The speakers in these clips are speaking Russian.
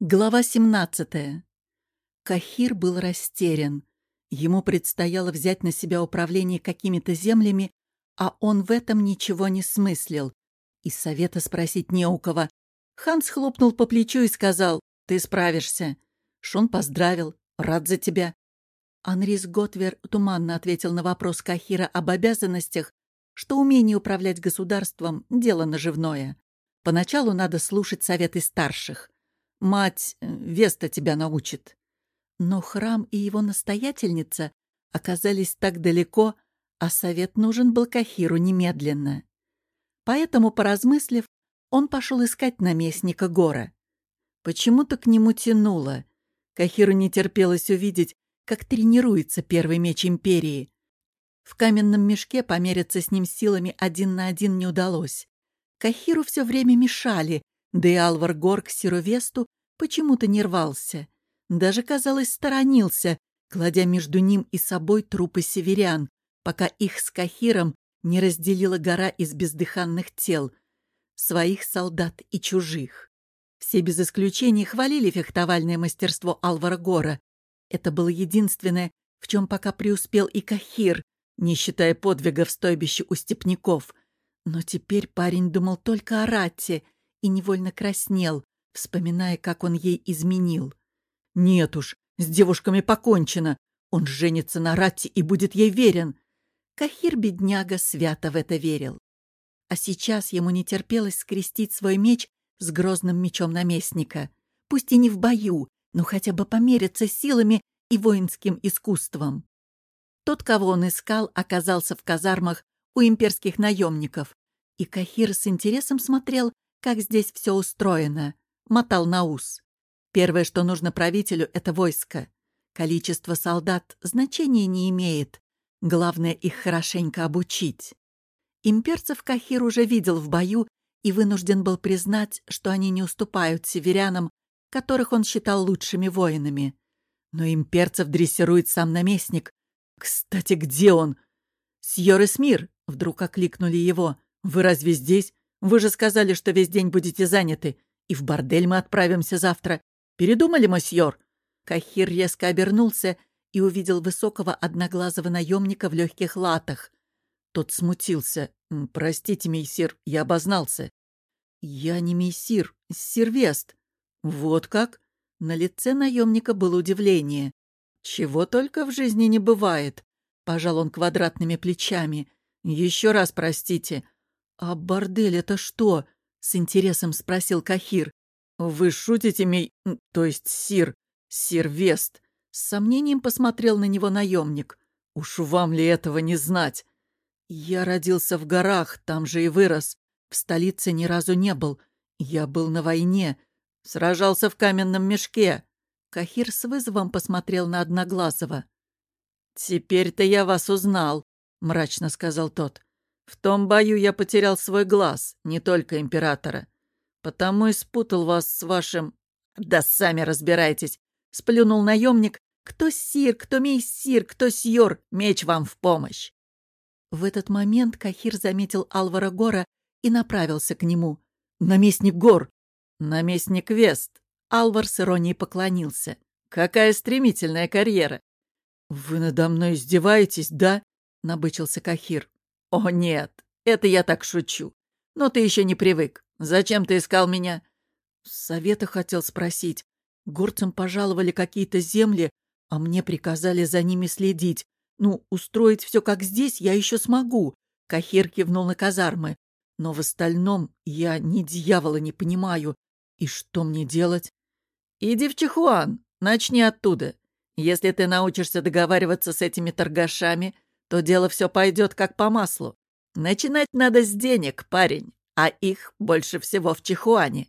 Глава 17. Кахир был растерян. Ему предстояло взять на себя управление какими-то землями, а он в этом ничего не смыслил. И совета спросить не у кого. Ханс хлопнул по плечу и сказал, «Ты справишься». Шон поздравил, рад за тебя. Анрис Готвер туманно ответил на вопрос Кахира об обязанностях, что умение управлять государством — дело наживное. Поначалу надо слушать советы старших — Мать э, Веста тебя научит. Но храм и его настоятельница оказались так далеко, а совет нужен был Кахиру немедленно. Поэтому, поразмыслив, он пошел искать наместника Гора. Почему-то к нему тянуло. Кахиру не терпелось увидеть, как тренируется первый меч Империи. В каменном мешке помериться с ним силами один на один не удалось. Кахиру все время мешали, да и Алвар Гор к Сировесту почему-то не рвался. Даже, казалось, сторонился, кладя между ним и собой трупы северян, пока их с Кахиром не разделила гора из бездыханных тел, своих солдат и чужих. Все без исключения хвалили фехтовальное мастерство Алвара Гора. Это было единственное, в чем пока преуспел и Кахир, не считая подвига в стойбище у степняков. Но теперь парень думал только о Ратте — и невольно краснел, вспоминая, как он ей изменил. «Нет уж, с девушками покончено. Он женится на Ратте и будет ей верен». Кахир-бедняга свято в это верил. А сейчас ему не терпелось скрестить свой меч с грозным мечом наместника. Пусть и не в бою, но хотя бы помериться силами и воинским искусством. Тот, кого он искал, оказался в казармах у имперских наемников, и Кахир с интересом смотрел, как здесь все устроено. Мотал на ус. Первое, что нужно правителю, — это войско. Количество солдат значения не имеет. Главное их хорошенько обучить. Имперцев Кахир уже видел в бою и вынужден был признать, что они не уступают северянам, которых он считал лучшими воинами. Но имперцев дрессирует сам наместник. Кстати, где он? «Сьор Эсмир!» — вдруг окликнули его. «Вы разве здесь? Вы же сказали, что весь день будете заняты, и в бордель мы отправимся завтра. Передумали, мосьор?» Кахир резко обернулся и увидел высокого одноглазого наемника в легких латах. Тот смутился. «Простите, мейсир, я обознался». «Я не мейсир, сервест». «Вот как?» На лице наемника было удивление. «Чего только в жизни не бывает», — пожал он квадратными плечами. «Еще раз простите, «А бордель это что?» — с интересом спросил Кахир. «Вы шутите, мей... то есть сир... сир Вест?» С сомнением посмотрел на него наемник. «Уж вам ли этого не знать?» «Я родился в горах, там же и вырос. В столице ни разу не был. Я был на войне. Сражался в каменном мешке». Кахир с вызовом посмотрел на Одноглазого. «Теперь-то я вас узнал», — мрачно сказал тот. В том бою я потерял свой глаз, не только императора. Потому и спутал вас с вашим... Да сами разбирайтесь. Сплюнул наемник. Кто сир, кто мейсир, кто сьор, меч вам в помощь. В этот момент Кахир заметил Алвара Гора и направился к нему. «Наместник Гор!» «Наместник Вест!» Алвар с иронией поклонился. «Какая стремительная карьера!» «Вы надо мной издеваетесь, да?» — набычился Кахир. «О, нет, это я так шучу. Но ты еще не привык. Зачем ты искал меня?» Совета хотел спросить. Горцам пожаловали какие-то земли, а мне приказали за ними следить. Ну, устроить все как здесь я еще смогу. Кахир кивнул на казармы. Но в остальном я ни дьявола не понимаю. И что мне делать? Иди в Чихуан, начни оттуда. Если ты научишься договариваться с этими торгашами, то дело все пойдет как по маслу. Начинать надо с денег, парень, а их больше всего в Чихуане.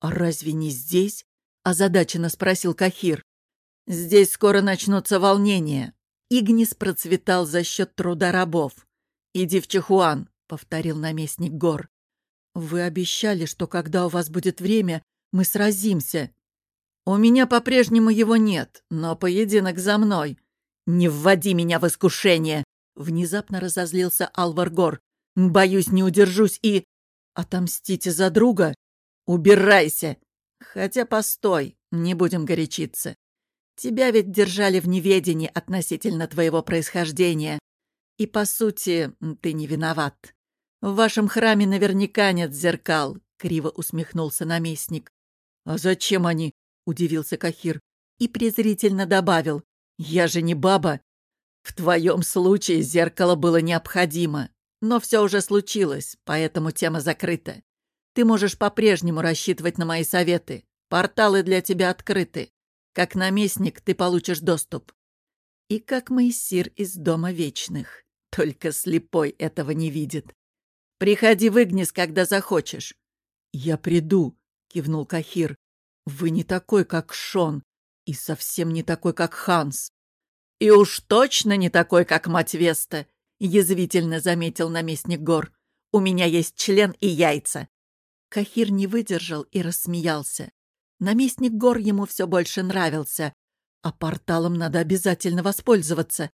«А разве не здесь?» — озадаченно спросил Кахир. «Здесь скоро начнутся волнения». Игнис процветал за счет труда рабов. «Иди в Чихуан», — повторил наместник гор. «Вы обещали, что когда у вас будет время, мы сразимся». «У меня по-прежнему его нет, но поединок за мной. «Не вводи меня в искушение!» Внезапно разозлился Алвар «Боюсь, не удержусь и...» «Отомстите за друга?» «Убирайся!» Хотя постой, не будем горячиться. Тебя ведь держали в неведении относительно твоего происхождения. И, по сути, ты не виноват. В вашем храме наверняка нет зеркал, — криво усмехнулся наместник. А зачем они? — удивился Кахир. И презрительно добавил. Я же не баба. В твоем случае зеркало было необходимо. Но все уже случилось, поэтому тема закрыта. Ты можешь по-прежнему рассчитывать на мои советы. Порталы для тебя открыты. Как наместник ты получишь доступ. И как Моисир из Дома Вечных. Только слепой этого не видит. Приходи в Игнис, когда захочешь. Я приду, кивнул Кахир. Вы не такой, как Шон, и совсем не такой, как Ханс. И уж точно не такой, как мать Веста, язвительно заметил наместник гор. У меня есть член и яйца. Кахир не выдержал и рассмеялся. Наместник гор ему все больше нравился, а порталом надо обязательно воспользоваться.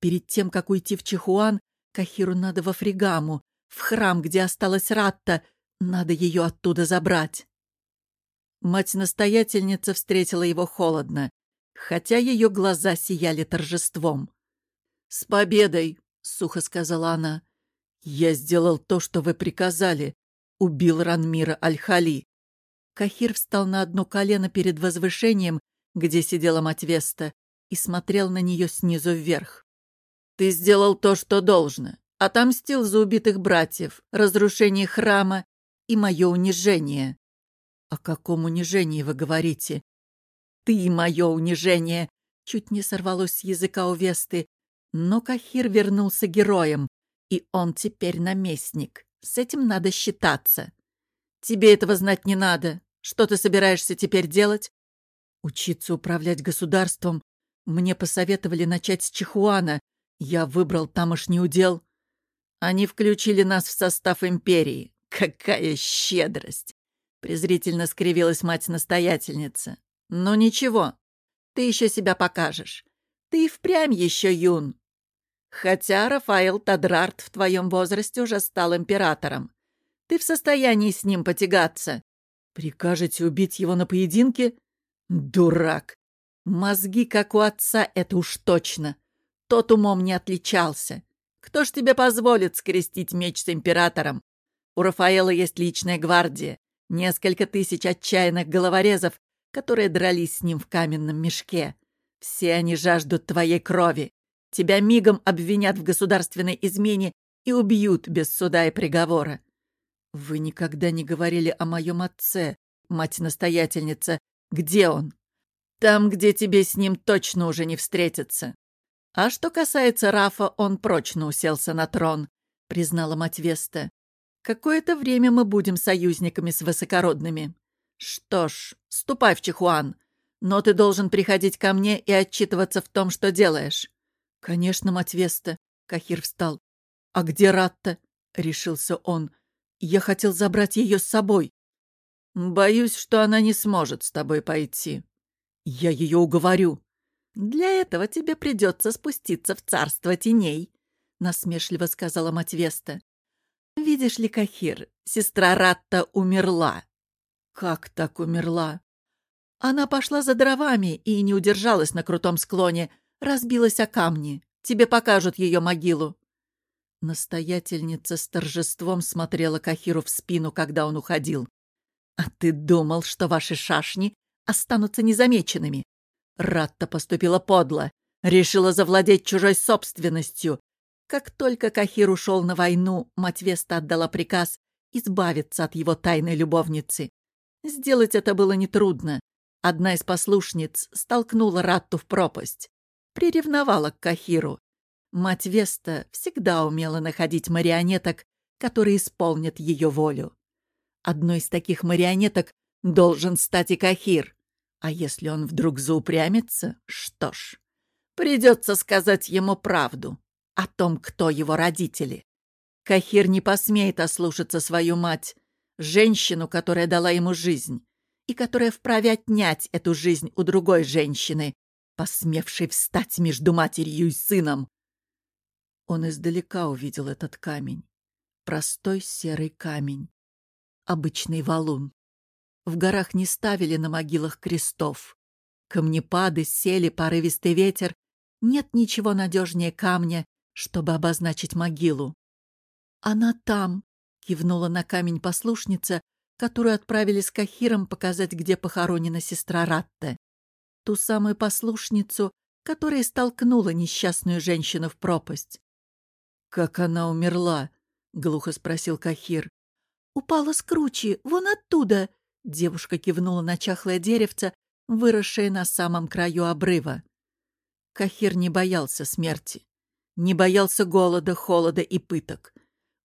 Перед тем, как уйти в Чихуан, Кахиру надо во Фригаму, в храм, где осталась Ратта. Надо ее оттуда забрать. Мать-настоятельница встретила его холодно, хотя ее глаза сияли торжеством. «С победой!» — сухо сказала она. «Я сделал то, что вы приказали. Убил Ранмира Аль-Хали». Кахир встал на одно колено перед возвышением, где сидела мать Веста, и смотрел на нее снизу вверх. Ты сделал то, что должно. Отомстил за убитых братьев, разрушение храма и мое унижение. О каком унижении вы говорите? Ты мое унижение. Чуть не сорвалось с языка у Весты. Но Кахир вернулся героем, и он теперь наместник. С этим надо считаться. Тебе этого знать не надо. Что ты собираешься теперь делать? Учиться управлять государством. Мне посоветовали начать с Чихуана, я выбрал тамошний удел. Они включили нас в состав империи. Какая щедрость! Презрительно скривилась мать-настоятельница. Ну ничего, ты еще себя покажешь. Ты и впрямь еще юн. Хотя Рафаэл Тадрарт в твоем возрасте уже стал императором. Ты в состоянии с ним потягаться. Прикажете убить его на поединке? Дурак! Мозги, как у отца, это уж точно. Тот умом не отличался. Кто ж тебе позволит скрестить меч с императором? У Рафаэла есть личная гвардия, несколько тысяч отчаянных головорезов, которые дрались с ним в каменном мешке. Все они жаждут твоей крови. Тебя мигом обвинят в государственной измене и убьют без суда и приговора. Вы никогда не говорили о моем отце, мать-настоятельница. Где он? Там, где тебе с ним точно уже не встретиться. А что касается Рафа, он прочно уселся на трон, признала мать Веста. Какое-то время мы будем союзниками с высокородными. Что ж, ступай в Чихуан. Но ты должен приходить ко мне и отчитываться в том, что делаешь. Конечно, мать Веста. Кахир встал. А где Ратта? Решился он. Я хотел забрать ее с собой. Боюсь, что она не сможет с тобой пойти. Я ее уговорю. «Для этого тебе придется спуститься в царство теней», — насмешливо сказала Матвеста. «Видишь ли, Кахир, сестра Ратта умерла». «Как так умерла?» «Она пошла за дровами и не удержалась на крутом склоне, разбилась о камни. Тебе покажут ее могилу». Настоятельница с торжеством смотрела Кахиру в спину, когда он уходил. «А ты думал, что ваши шашни останутся незамеченными? Ратта поступила подло, решила завладеть чужой собственностью. Как только Кахир ушел на войну, Матвеста отдала приказ избавиться от его тайной любовницы. Сделать это было нетрудно. Одна из послушниц столкнула Ратту в пропасть. Приревновала к Кахиру. Мать Веста всегда умела находить марионеток, которые исполнят ее волю. Одной из таких марионеток должен стать и Кахир. А если он вдруг заупрямится, что ж, придется сказать ему правду о том, кто его родители. Кахир не посмеет ослушаться свою мать, женщину, которая дала ему жизнь, и которая вправе отнять эту жизнь у другой женщины, посмевшей встать между матерью и сыном. Он издалека увидел этот камень. Простой серый камень. Обычный валун. В горах не ставили на могилах крестов. Камнепады, сели, порывистый ветер. Нет ничего надежнее камня, чтобы обозначить могилу. «Она там», — кивнула на камень послушница, которую отправили с Кахиром показать, где похоронена сестра Ратте. Ту самую послушницу, которая столкнула несчастную женщину в пропасть. «Как она умерла?» — глухо спросил Кахир. «Упала с кручи, вон оттуда!» Девушка кивнула на чахлое деревце, выросшее на самом краю обрыва. Кахир не боялся смерти, не боялся голода, холода и пыток.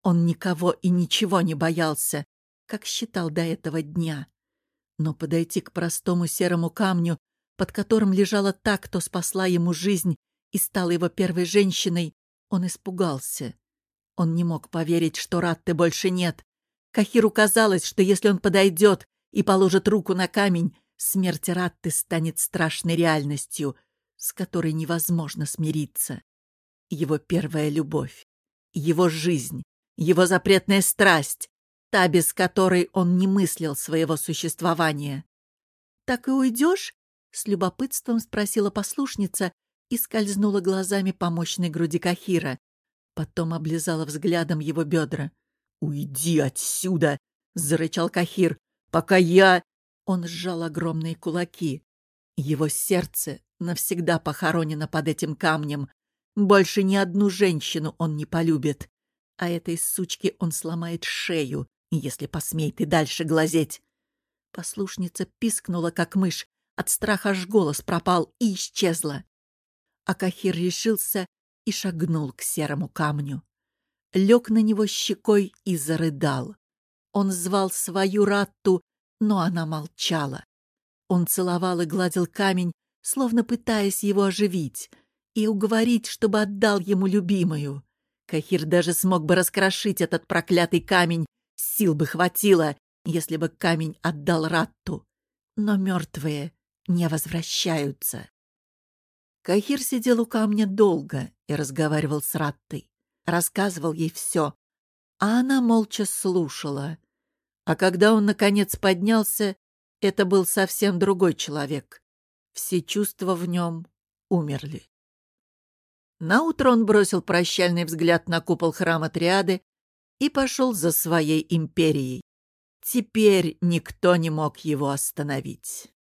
Он никого и ничего не боялся, как считал до этого дня. Но подойти к простому серому камню, под которым лежала та, кто спасла ему жизнь и стала его первой женщиной, он испугался. Он не мог поверить, что Ратты больше нет. Кахиру казалось, что если он подойдет и положит руку на камень, смерть Ратты станет страшной реальностью, с которой невозможно смириться. Его первая любовь, его жизнь, его запретная страсть, та, без которой он не мыслил своего существования. «Так и уйдешь?» — с любопытством спросила послушница и скользнула глазами по мощной груди Кахира. Потом облизала взглядом его бедра. «Уйди отсюда!» — зарычал Кахир. «Пока я...» Он сжал огромные кулаки. Его сердце навсегда похоронено под этим камнем. Больше ни одну женщину он не полюбит. А этой сучке он сломает шею, если посмеет и дальше глазеть. Послушница пискнула, как мышь. От страха аж голос пропал и исчезла. А Кахир решился и шагнул к серому камню. Лег на него щекой и зарыдал. Он звал свою Ратту, но она молчала. Он целовал и гладил камень, словно пытаясь его оживить, и уговорить, чтобы отдал ему любимую. Кахир даже смог бы раскрошить этот проклятый камень, сил бы хватило, если бы камень отдал Ратту. Но мертвые не возвращаются. Кахир сидел у камня долго и разговаривал с Раттой. Рассказывал ей все, а она молча слушала. А когда он, наконец, поднялся, это был совсем другой человек. Все чувства в нем умерли. Наутро он бросил прощальный взгляд на купол храма Триады и пошел за своей империей. Теперь никто не мог его остановить.